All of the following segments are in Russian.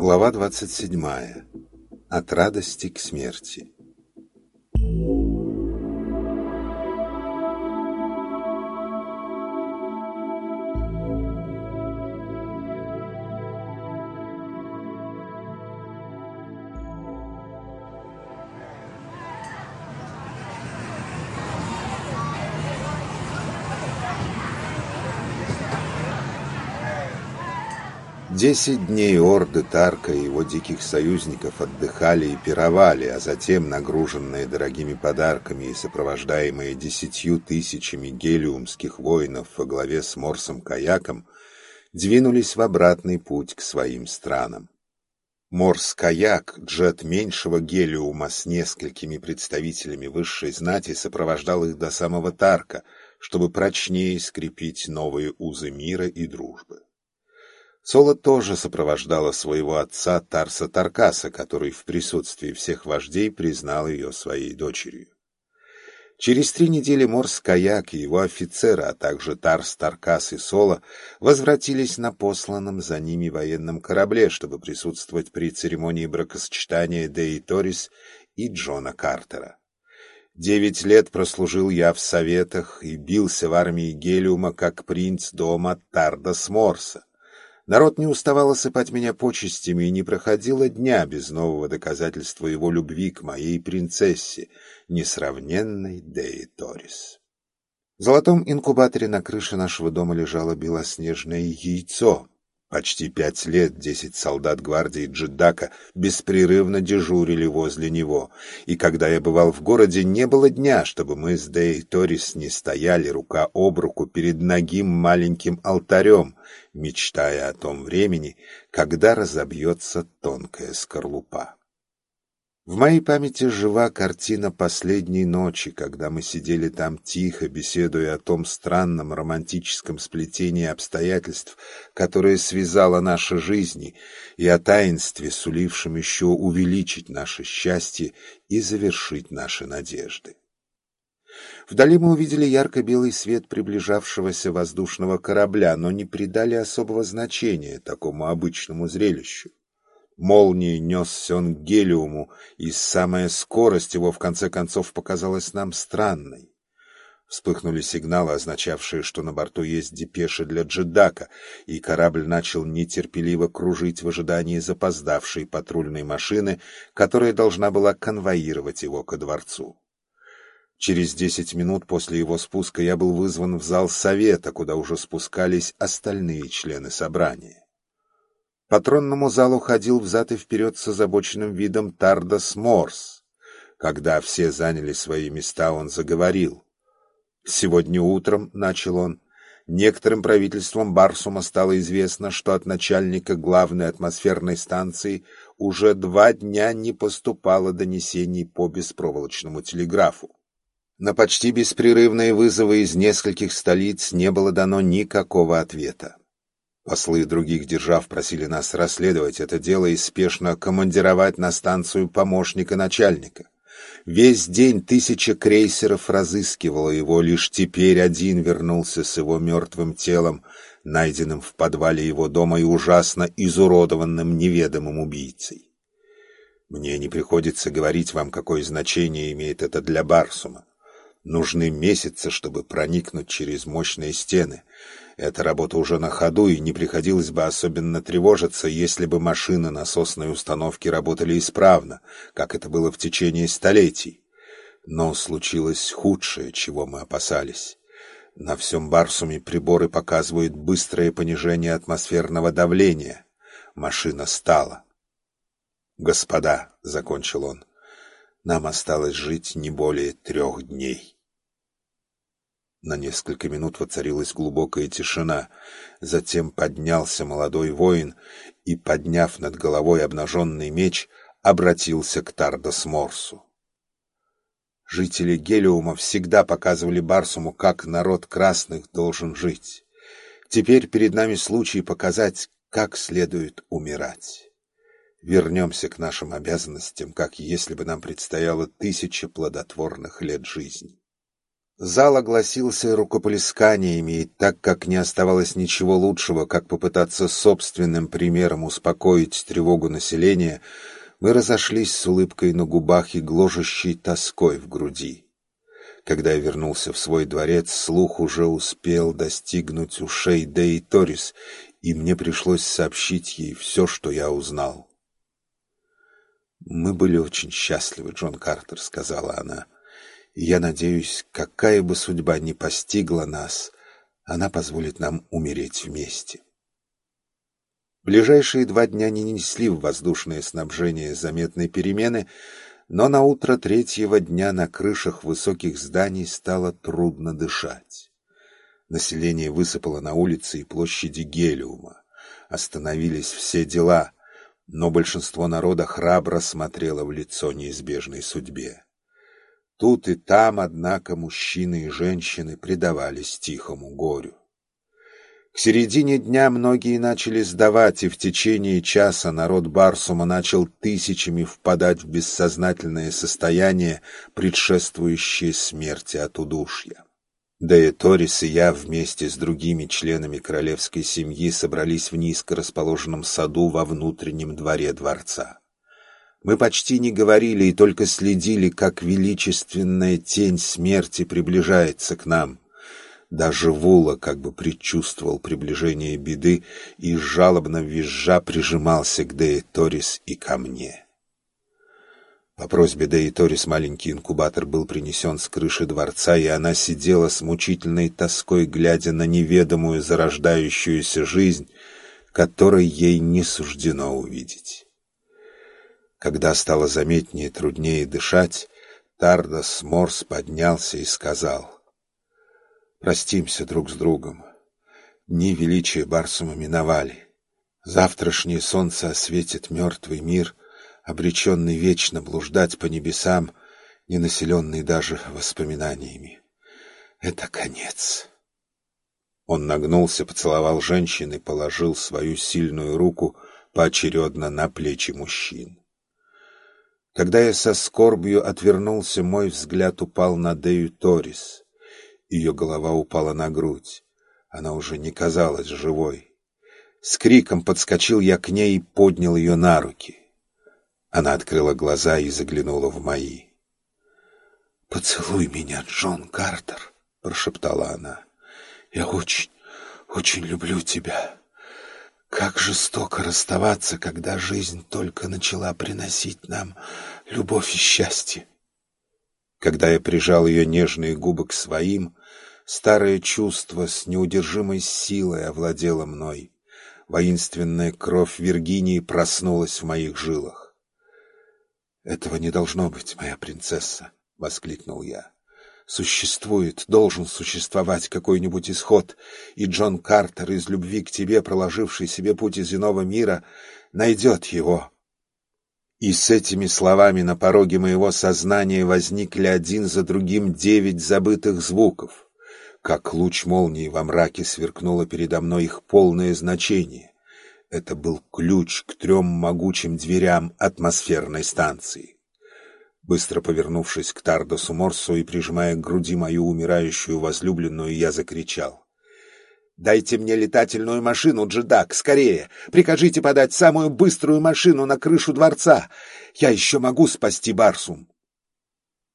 Глава 27. От радости к смерти. Десять дней орды Тарка и его диких союзников отдыхали и пировали, а затем, нагруженные дорогими подарками и сопровождаемые десятью тысячами гелиумских воинов во главе с Морсом Каяком, двинулись в обратный путь к своим странам. Морс-каяк, джет меньшего гелиума с несколькими представителями высшей знати, сопровождал их до самого Тарка, чтобы прочнее скрепить новые узы мира и дружбы. Соло тоже сопровождала своего отца Тарса Таркаса, который в присутствии всех вождей признал ее своей дочерью. Через три недели Морс Каяк и его офицеры, а также Тарс Таркас и Соло возвратились на посланном за ними военном корабле, чтобы присутствовать при церемонии бракосочетания Деи Торис и Джона Картера. Девять лет прослужил я в советах и бился в армии Гелиума как принц дома Тардас Морса. Народ не уставал осыпать меня почестями, и не проходило дня без нового доказательства его любви к моей принцессе, несравненной Деи Торис. В золотом инкубаторе на крыше нашего дома лежало белоснежное яйцо, Почти пять лет десять солдат гвардии Джедака беспрерывно дежурили возле него, и когда я бывал в городе, не было дня, чтобы мы с Дэй Торис не стояли рука об руку перед ногим маленьким алтарем, мечтая о том времени, когда разобьется тонкая скорлупа. В моей памяти жива картина последней ночи, когда мы сидели там тихо, беседуя о том странном романтическом сплетении обстоятельств, которое связало наши жизни, и о таинстве, сулившем еще увеличить наше счастье и завершить наши надежды. Вдали мы увидели ярко-белый свет приближавшегося воздушного корабля, но не придали особого значения такому обычному зрелищу. Молнией несся он к гелиуму, и самая скорость его в конце концов показалась нам странной. Вспыхнули сигналы, означавшие, что на борту есть депеши для джедака, и корабль начал нетерпеливо кружить в ожидании запоздавшей патрульной машины, которая должна была конвоировать его ко дворцу. Через десять минут после его спуска я был вызван в зал совета, куда уже спускались остальные члены собрания. По тронному залу ходил взад и вперед с озабоченным видом Тардас Морс. Когда все заняли свои места, он заговорил. «Сегодня утром», — начал он, — «некоторым правительством Барсума стало известно, что от начальника главной атмосферной станции уже два дня не поступало донесений по беспроволочному телеграфу. На почти беспрерывные вызовы из нескольких столиц не было дано никакого ответа. Послы других держав просили нас расследовать это дело и спешно командировать на станцию помощника начальника. Весь день тысяча крейсеров разыскивала его, лишь теперь один вернулся с его мертвым телом, найденным в подвале его дома и ужасно изуродованным неведомым убийцей. Мне не приходится говорить вам, какое значение имеет это для Барсума. Нужны месяцы, чтобы проникнуть через мощные стены. Эта работа уже на ходу, и не приходилось бы особенно тревожиться, если бы машины насосной установки работали исправно, как это было в течение столетий. Но случилось худшее, чего мы опасались. На всем Барсуме приборы показывают быстрое понижение атмосферного давления. Машина стала. «Господа», — закончил он, — «нам осталось жить не более трех дней». На несколько минут воцарилась глубокая тишина. Затем поднялся молодой воин и, подняв над головой обнаженный меч, обратился к Тардос Морсу. Жители Гелиума всегда показывали Барсуму, как народ красных должен жить. Теперь перед нами случай показать, как следует умирать. Вернемся к нашим обязанностям, как если бы нам предстояло тысяча плодотворных лет жизни. Зал огласился рукоплесканиями, и так как не оставалось ничего лучшего, как попытаться собственным примером успокоить тревогу населения, мы разошлись с улыбкой на губах и гложущей тоской в груди. Когда я вернулся в свой дворец, слух уже успел достигнуть ушей Деи Торис, и мне пришлось сообщить ей все, что я узнал. «Мы были очень счастливы, Джон Картер», — сказала она. «И я надеюсь, какая бы судьба ни постигла нас, она позволит нам умереть вместе». Ближайшие два дня не несли в воздушное снабжение заметной перемены, но на утро третьего дня на крышах высоких зданий стало трудно дышать. Население высыпало на улицы и площади Гелиума. Остановились все дела — но большинство народа храбро смотрело в лицо неизбежной судьбе. Тут и там, однако, мужчины и женщины предавались тихому горю. К середине дня многие начали сдавать, и в течение часа народ Барсума начал тысячами впадать в бессознательное состояние, предшествующее смерти от удушья. Да и и я вместе с другими членами королевской семьи собрались в низко расположенном саду во внутреннем дворе дворца. Мы почти не говорили и только следили, как величественная тень смерти приближается к нам. Даже Вула как бы предчувствовал приближение беды и жалобно визжа прижимался к Деи Торис и ко мне. По просьбе Деи Торис маленький инкубатор был принесен с крыши дворца, и она сидела с мучительной тоской, глядя на неведомую зарождающуюся жизнь, которой ей не суждено увидеть. Когда стало заметнее и труднее дышать, Тардас Морс поднялся и сказал, «Простимся друг с другом. Дни величия Барсума миновали. Завтрашнее солнце осветит мертвый мир — обреченный вечно блуждать по небесам, не населенный даже воспоминаниями. Это конец. Он нагнулся, поцеловал женщин и положил свою сильную руку поочередно на плечи мужчин. Когда я со скорбью отвернулся, мой взгляд упал на Дею Торис. Ее голова упала на грудь. Она уже не казалась живой. С криком подскочил я к ней и поднял ее на руки. Она открыла глаза и заглянула в мои. «Поцелуй меня, Джон Картер», — прошептала она. «Я очень, очень люблю тебя. Как жестоко расставаться, когда жизнь только начала приносить нам любовь и счастье». Когда я прижал ее нежные губы к своим, старое чувство с неудержимой силой овладело мной. Воинственная кровь Виргинии проснулась в моих жилах. «Этого не должно быть, моя принцесса!» — воскликнул я. «Существует, должен существовать какой-нибудь исход, и Джон Картер, из любви к тебе, проложивший себе путь из иного мира, найдет его». И с этими словами на пороге моего сознания возникли один за другим девять забытых звуков. Как луч молнии во мраке сверкнуло передо мной их полное значение. Это был ключ к трем могучим дверям атмосферной станции. Быстро повернувшись к Тардосу Морсу и прижимая к груди мою умирающую возлюбленную, я закричал. «Дайте мне летательную машину, Джедак, скорее! Прикажите подать самую быструю машину на крышу дворца! Я еще могу спасти Барсум!»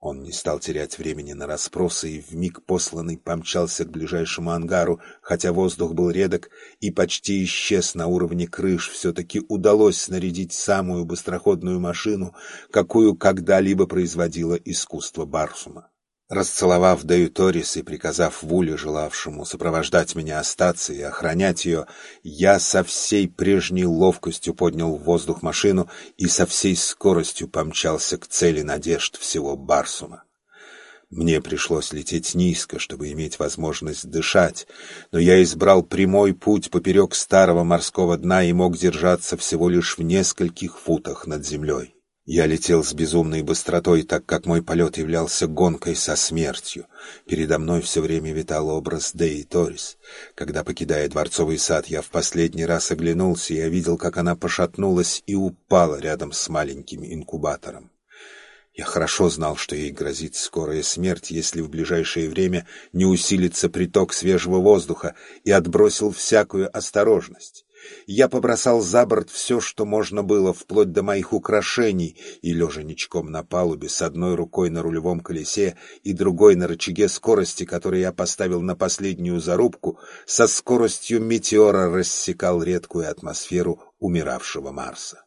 Он не стал терять времени на расспросы и вмиг посланный помчался к ближайшему ангару, хотя воздух был редок и почти исчез на уровне крыш, все-таки удалось снарядить самую быстроходную машину, какую когда-либо производило искусство Барсума. Расцеловав Дею Торис и приказав Вуле, желавшему сопровождать меня, остаться и охранять ее, я со всей прежней ловкостью поднял в воздух машину и со всей скоростью помчался к цели надежд всего Барсума. Мне пришлось лететь низко, чтобы иметь возможность дышать, но я избрал прямой путь поперек старого морского дна и мог держаться всего лишь в нескольких футах над землей. Я летел с безумной быстротой, так как мой полет являлся гонкой со смертью. Передо мной все время витал образ Деи Торис. Когда, покидая дворцовый сад, я в последний раз оглянулся, я видел, как она пошатнулась и упала рядом с маленьким инкубатором. Я хорошо знал, что ей грозит скорая смерть, если в ближайшее время не усилится приток свежего воздуха, и отбросил всякую осторожность. Я побросал за борт все, что можно было, вплоть до моих украшений, и, лежа ничком на палубе, с одной рукой на рулевом колесе и другой на рычаге скорости, который я поставил на последнюю зарубку, со скоростью метеора рассекал редкую атмосферу умиравшего Марса.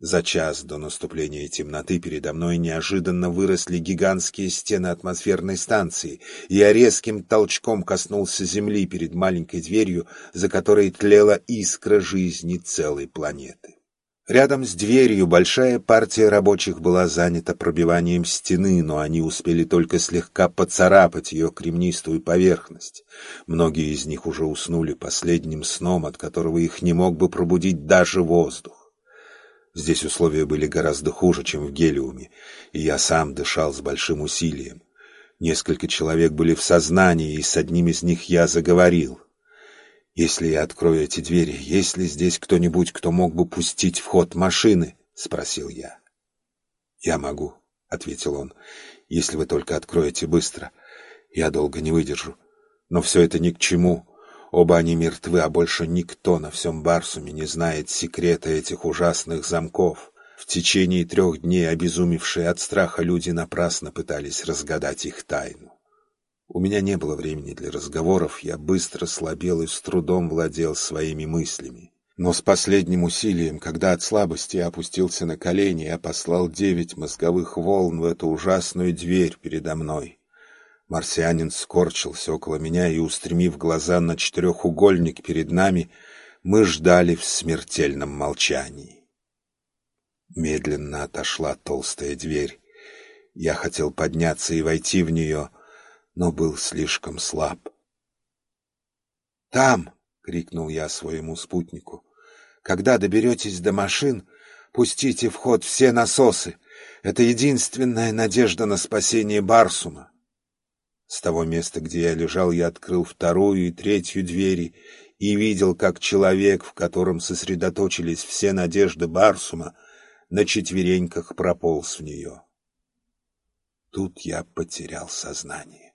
За час до наступления темноты передо мной неожиданно выросли гигантские стены атмосферной станции, и я резким толчком коснулся земли перед маленькой дверью, за которой тлела искра жизни целой планеты. Рядом с дверью большая партия рабочих была занята пробиванием стены, но они успели только слегка поцарапать ее кремнистую поверхность. Многие из них уже уснули последним сном, от которого их не мог бы пробудить даже воздух. Здесь условия были гораздо хуже, чем в Гелиуме, и я сам дышал с большим усилием. Несколько человек были в сознании, и с одним из них я заговорил. «Если я открою эти двери, есть ли здесь кто-нибудь, кто мог бы пустить в ход машины?» — спросил я. «Я могу», — ответил он, — «если вы только откроете быстро. Я долго не выдержу. Но все это ни к чему. Оба они мертвы, а больше никто на всем Барсуме не знает секрета этих ужасных замков. В течение трех дней обезумевшие от страха люди напрасно пытались разгадать их тайну. У меня не было времени для разговоров, я быстро слабел и с трудом владел своими мыслями. Но с последним усилием, когда от слабости я опустился на колени, я послал девять мозговых волн в эту ужасную дверь передо мной. Марсианин скорчился около меня и, устремив глаза на четырехугольник перед нами, мы ждали в смертельном молчании. Медленно отошла толстая дверь. Я хотел подняться и войти в нее, но был слишком слаб. «Там!» — крикнул я своему спутнику. «Когда доберетесь до машин, пустите в ход все насосы. Это единственная надежда на спасение Барсума». С того места, где я лежал, я открыл вторую и третью двери и видел, как человек, в котором сосредоточились все надежды Барсума, на четвереньках прополз в нее. Тут я потерял сознание.